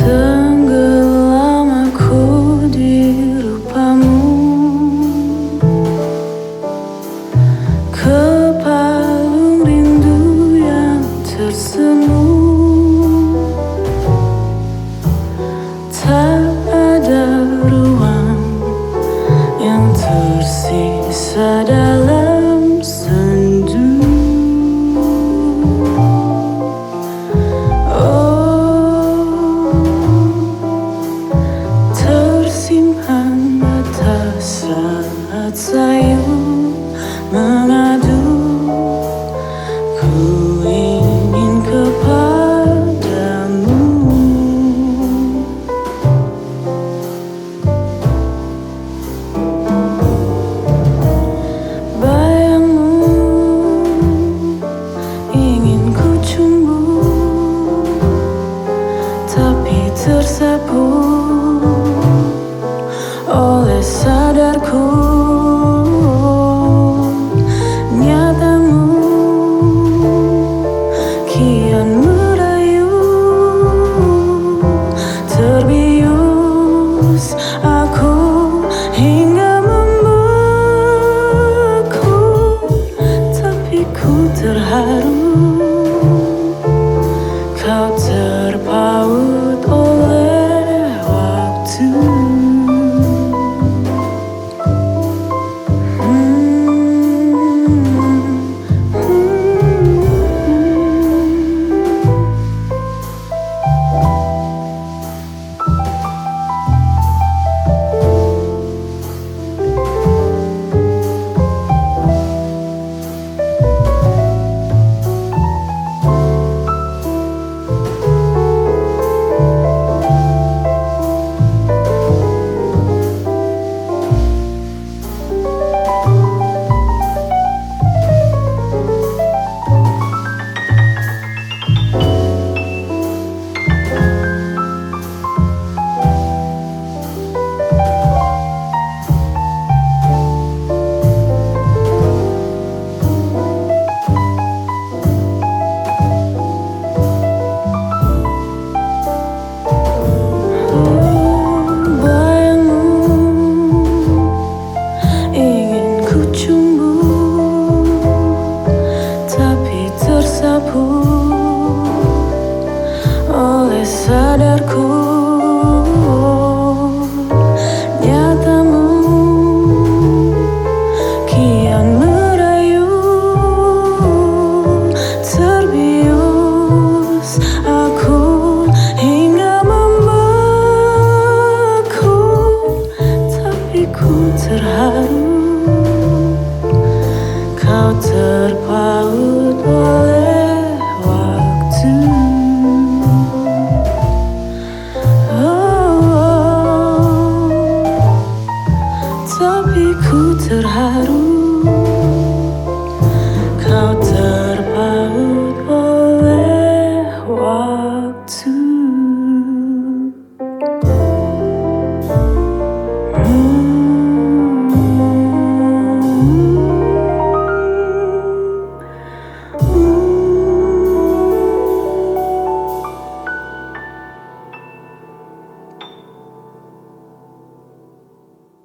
Tenggelam aku di rupamu Ke palung rindu yang tersemu Tak ada ruang yang tersisa tersapu sadarku. Nyatamu kian merayu Terbius aku hingga membeku. Tapi ku terharu Kau terpaut Tapi ku terharu.